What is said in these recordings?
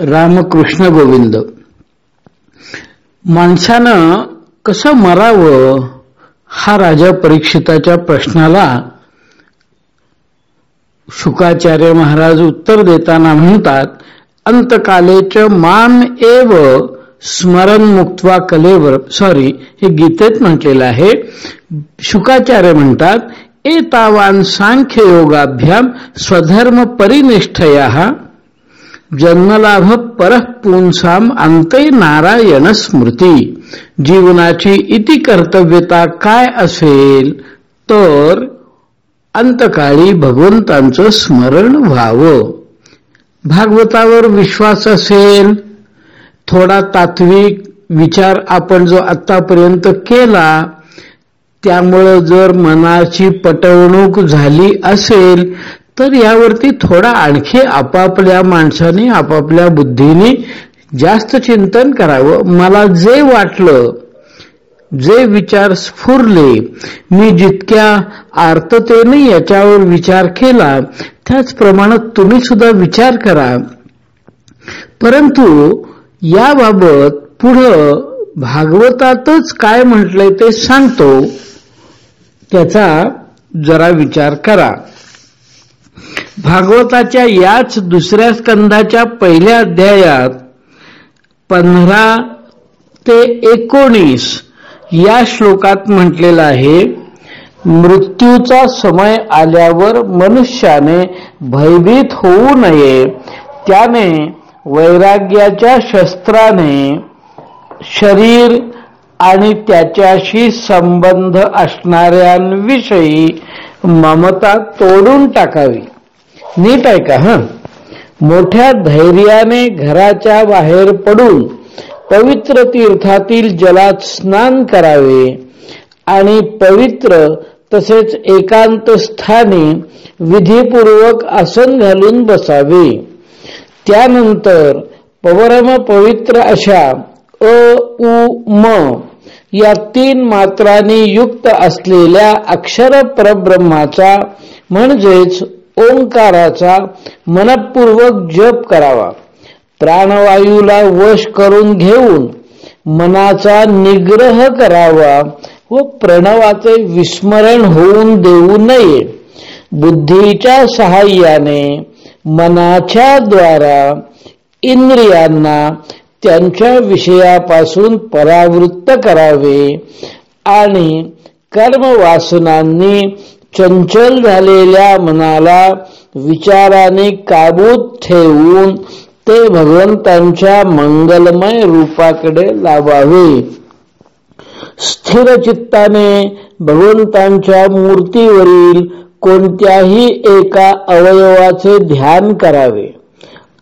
रामकृष्ण गोविंद. माणसानं कसं मरावं हा राजा परीक्षिताच्या प्रश्नाला शुकाचार्य महाराज उत्तर देताना म्हणतात अंतकालेच माम एव स्मरण मुक्त्वा कलेवर सॉरी हे गीतेत म्हटलेलं आहे. शुकाचार्य म्हणतात एतावान सांख्य योगाभ्याम स्वधर्म परिनिष्ठया जन्मलाभ परपुंसाम अंते नारायण स्मृती। जीवनाची इति कर्तव्यता काय असेल तर अंतकाळी भगवंतांचं स्मरण व्हावं. भागवतावर विश्वास असेल थोडा तात्विक विचार आपण जो आतापर्यंत केला त्यामुळं जर मनाची पटवणूक झाली असेल तर यावरती थोडा आणखी आपापल्या माणसाने आपापल्या बुद्धीने जास्त चिंतन करावं. मला जे वाटलं जे विचार स्फुरले मी जितक्या आर्ततेने याच्यावर विचार केला त्याचप्रमाणे तुम्ही सुद्धा विचार करा. परंतु याबाबत पुढं भागवतातच काय म्हटलंय ते सांगतो. त्याचा जरा विचार करा. भागवताच्या याच दुसऱ्या स्कंधाच्या पहिल्या अध्यायात पंधरा ते एकोणीस या श्लोकात म्हटलेलं आहे मृत्यूचा समय आल्यावर मनुष्याने भयभीत होऊ नये. त्याने वैराग्याच्या शस्त्राने शरीर आणि त्याच्याशी संबंध असणाऱ्यांविषयी ममता तोडून टाकावी. नीट आहे का हा? मोठ्या धैर्याने घराच्या बाहेर पडून पवित्र तीर्थातील जलात स्नान करावे आणि पवित्र तसेच एकांत स्थानी विधीपूर्वक आसन घालून बसावे. त्यानंतर पवरम पवित्र अशा अ उ म या तीन मात्रांनी युक्त असलेल्या अक्षर परब्रह्माचा म्हणजेच ओंकाराचा मनपूर्वक जप करावा. प्राणवायूला वश करून घेऊन मनाचा निग्रह करावा व प्रणवाचे विस्मरण होऊन देऊ नये. बुद्धीच्या सहाय्याने मनाच्या द्वारा इंद्रियांना त्यांच्या विषयापासून परावृत्त करावे आणि कर्मवासनांनी चंचल झालेल्या मनाला विचाराने काबूत ठेवून ते भगवंतांच्या मंगलमय रूपाकडे लावावे. स्थिर चित्ताने भगवंतांच्या मूर्तीवरील कोणत्याही एका अवयवाचे ध्यान करावे.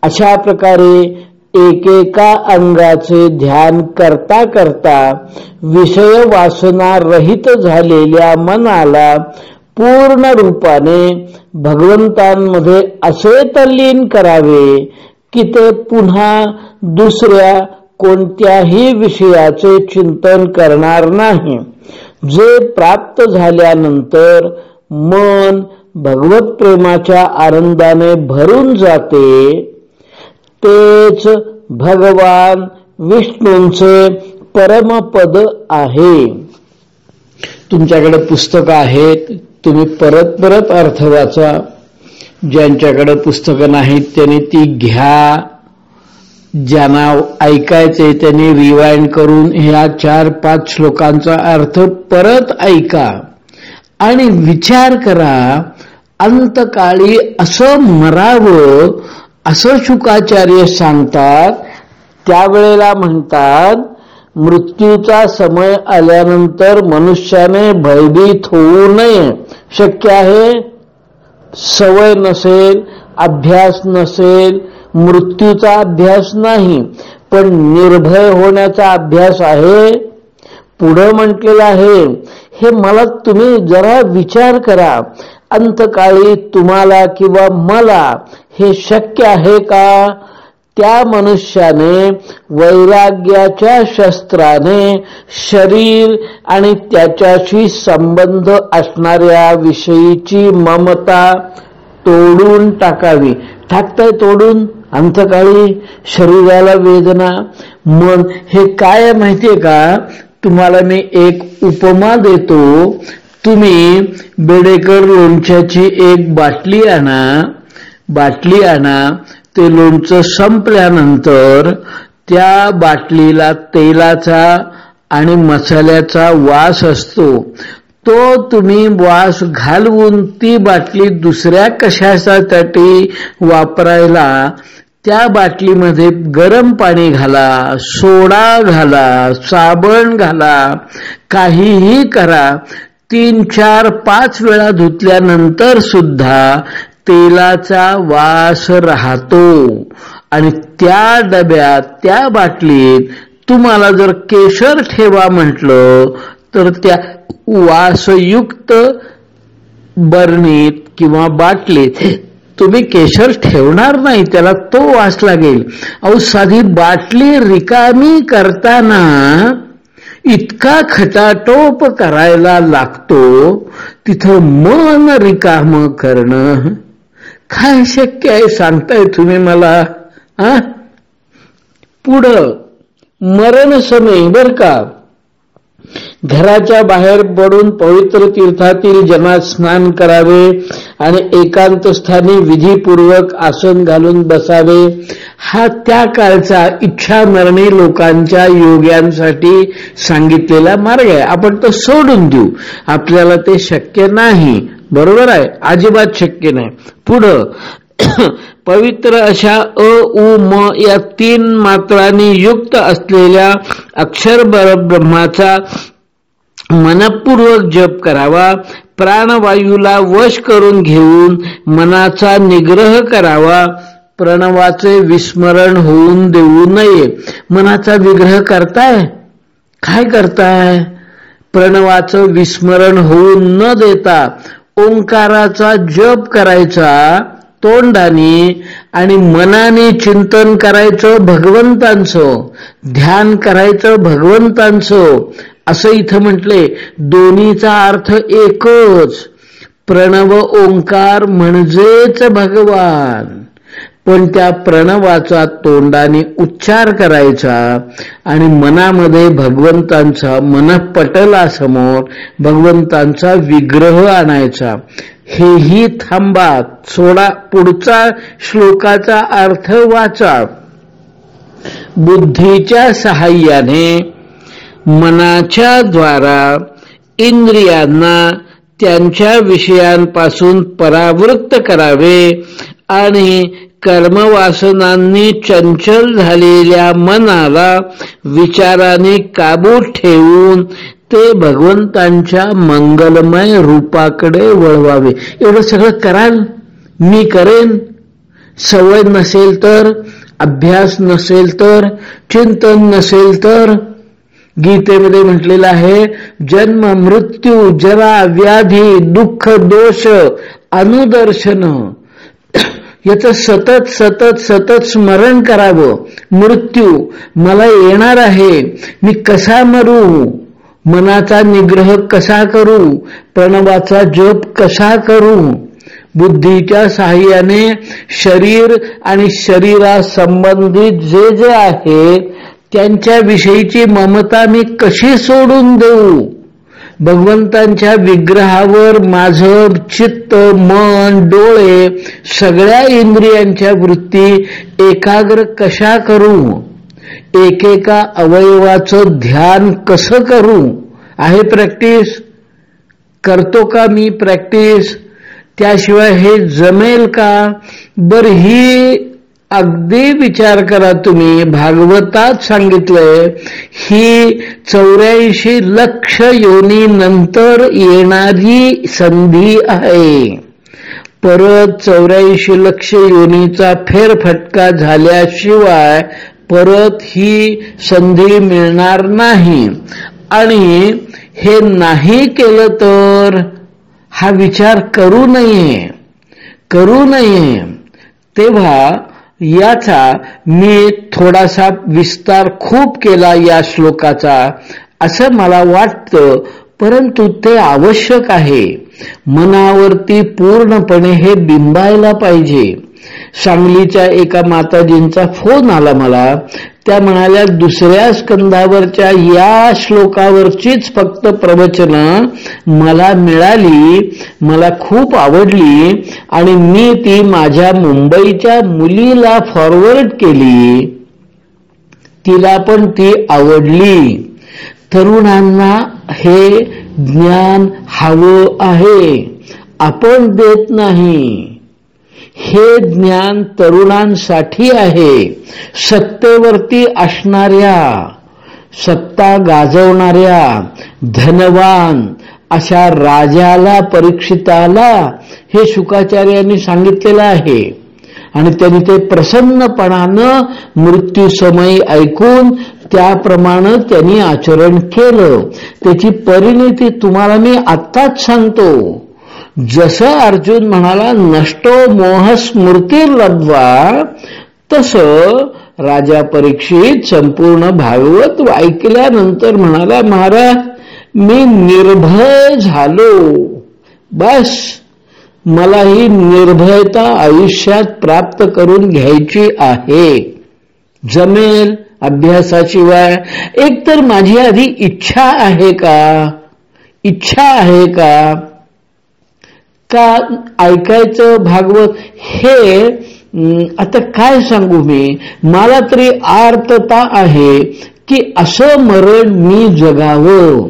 अशा प्रकारे एकेका अंगाचे ध्यान करता करता विषय वासना रहित झालेल्या मनाला पूर्ण रूपाने भगवंतांमध्ये असे तल्लीन करावे की ते पुन्हा दुसऱ्या कोणत्याही विषयाचे चिंतन करणार नाही. जे प्राप्त झाल्यानंतर मन भगवत प्रेमाच्या आनंदाने भरून जाते तेच भगवान विष्णूंचे परमपद आहे. तुमच्याकडे पुस्तकं आहेत तुम्ही परत परत अर्थ वाचा. ज्यांच्याकडे पुस्तकं नाहीत त्यांनी ती घ्या. ज्यांना ऐकायचे त्यांनी रिवाइंड करून ह्या चार पाच श्लोकांचा अर्थ परत ऐका. आणि विचार करा अंतकाळी असं मरावं असं शुकाचार्य सांगतात त्यावेळेला म्हणतात मृत्यूचा समय आल्यानंतर मनुष्याने भयभीत होऊ नये. शक्य आहे? सवय नसेल अभ्यास नसेल मृत्यूचा अभ्यास नाही. पण निर्भय होण्याचा अभ्यास आहे? पुढं म्हटलेलं आहे हे मला तुम्ही जरा विचार करा. अंतकाळी तुम्हाला किंवा मला हे शक्य आहे का? त्या मनुष्याने वैराग्याच्या शस्त्राने शरीर आणि त्याच्याशी संबंध असणाऱ्या विषयीची ममता तोडून टाकावी. टाकताय तोडून? अंतकाळी? शरीराला वेदना? मन हे काय माहितीये का? तुम्हाला मी एक उपमा देतो. तुम्ही बेडेकर लोणच्याची एक बाटली आणा. बाटली आणा. ते लोणचं संपल्यानंतर त्या बाटलीला तेलाचा आणि मसाल्याचा वास असतो. तो तुम्ही वास घालवून ती बाटली दुसऱ्या कशासाठी वापरायला त्या बाटलीमध्ये गरम पाणी घाला सोडा घाला साबण घाला काहीही करा. तीन चार पाच वेळा धुतल्यानंतर सुद्धा तेलाचा वास राहतो. आणि त्या डब्यात त्या बाटलीत तुम्हाला जर केशर ठेवा म्हटलं तर त्या वासयुक्त बरणीत किंवा बाटलीत तुम्ही केशर ठेवणार नाही त्याला तो वास लागेल. अहो साधी बाटली रिकामी करताना इतका खटाटोप करायला लागतो तिथं मन रिकाम करणं. काय शक्य आहे सांगताय तुम्ही मला हा? पुढं मरण समय बर का? घराच्या बाहेर पडून पवित्र तीर्थातील जनात स्नान करावे आणि एकांत स्थानी विधीपूर्वक आसन घालून बसावे. हा त्या काळचा इच्छा मरणी लोकांच्या योग्यांसाठी सांगितलेला मार्ग आहे. आपण तो सोडून देऊ. आपल्याला ते शक्य नाही. बरोबर आहे? अजिबात शक्य नाही. पुढं पवित्र अशा अ उ म या तीन मात्रांनी युक्त असलेल्या अक्षर ब्रह्माचा मनपूर्वक जप करावा प्राणवायूला वश करून घेऊन मनाचा निग्रह करावा. प्रणवाचे विस्मरण होऊन देऊ नये. मनाचा विग्रह करताय? काय करताय? प्रणवाचं विस्मरण होऊन न देता ओंकाराचा जप करायचा तोंडाने आणि मनाने चिंतन करायचं भगवंतांचं ध्यान करायचं भगवंतांचं असं इथं म्हटले दोन्हीचा अर्थ एकच. प्रणव ओंकार म्हणजेच भगवान. पण त्या प्रणवाचा तोंडाने उच्चार करायचा आणि मनामध्ये भगवंतांचा मनपटलासमोर भगवंतांचा विग्रह आणायचा. हेही थांबा. सोडा. पुढचा श्लोकाचा अर्थ वाचा. बुद्धीच्या सहाय्याने मनाच्या द्वारा इंद्रियांना त्यांच्या विषयांपासून परावृत्त करावे आणि कर्मवासनांनी चंचल झालेल्या मनाला विचाराने काबू ठेवून ते भगवंतांच्या मंगलमय रूपाकडे वळवावे. एवढं सगळं कराल? मी करेन. सवय नसेल तर अभ्यास नसेल तर चिंतन नसेल तर गीतेमध्ये म्हटलेलं आहे जन्म मृत्यू जरा व्याधी दुःख दोष अनुदर्शन. याच सतत सतत सतत स्मरण करावं. मृत्यू मला येणार आहे. मी कसा मरू? मनाचा निग्रह कसा करू? प्रणवाचा जप कसा करू? बुद्धीच्या साह्याने शरीर आणि शरीरा संबंधित जे जे आहे त्यांच्याविषयीची ममता मी कशी सोडून देऊ? भगवंतांच्या विग्रहावर माझं चित्त मन डोळे सगळ्या इंद्रियांच्या वृत्ती एकाग्र कशा करू? एकेका अवयवाचं ध्यान कसं करू? आहे प्रॅक्टिस? करतो का मी प्रॅक्टिस? त्याशिवाय हे जमेल का? बर ही अगदी विचार करा तुम्ही. भागवतात सांगितलंय ही चौऱ्याऐंशी लक्ष योनी नंतर येणारी संधी आहे. परत चौऱ्याऐंशी लक्ष योनीचा फेरफटका झाल्याशिवाय परत ही संधी मिळणार नाही. आणि हे नाही केलं तर हा विचार करू नये. करू नये. तेव्हा याचा मी थोडासा विस्तार खूप केला या श्लोकाचा असं मला वाटतं परंतु ते आवश्यक आहे. मनावरती पूर्णपणे हे बिंबायला पाहिजे. सांगलीच्या एका माताजींचा फोन आला मला. त्या म्हणाल्या दुसऱ्या स्कंधावरच्या या श्लोकावरचीच फक्त प्रवचन मला मिळाली मला खूप आवडली आणि मी ती माझ्या मुंबईच्या मुलीला फॉरवर्ड केली. तिला पण ती आवडली. तरुणांना हे ज्ञान हवं आहे. आपण देत नाही. हे ज्ञान तरुणांसाठी आहे. सत्तेवरती असणाऱ्या सत्ता गाजवणाऱ्या धनवान अशा राजाला परीक्षिताला हे शुकाचार्यांनी सांगितलेलं आहे. आणि त्यांनी ते प्रसन्नपणानं मृत्यू समय ऐकून त्याप्रमाणे त्यांनी आचरण केलं. त्याची परिणिती तुम्हाला मी आत्ताच सांगतो. जसं अर्जुन म्हणाला नष्टो मोह स्मृती लब्वा तस राजा परीक्षित संपूर्ण भागवत ऐकल्यानंतर म्हणाला महाराज मी निर्भय झालो. बस मला ही निर्भयता आयुष्यात प्राप्त करून घ्यायची आहे. जमेल अभ्यासाशिवाय. एकतर माझी आधी इच्छा आहे का? इच्छा आहे का? का ऐकायचं भागवत हे आता काय सांगू मी? मला तरी आर्तता आहे की असं मरण मी जगावं.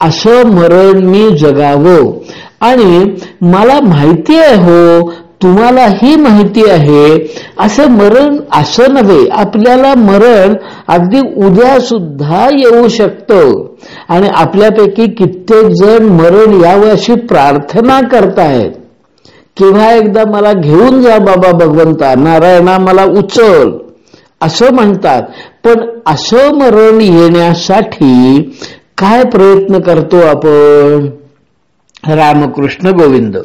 असं मरण मी जगावं. आणि मला माहिती आहे हो तुम्हाला ही माहिती आहे असं मरण असं नव्हे आपल्याला मरण अगदी उद्या सुद्धा येऊ शकतं. आणि आपल्यापैकी कित्येक जण मरण यावं अशी प्रार्थना करतायत केव्हा एकदा मला घेऊन जा बाबा भगवंता नारायणा मला उचल असं म्हणतात. पण असं मरण येण्यासाठी काय प्रयत्न करतो आपण? रामकृष्ण गोविंद.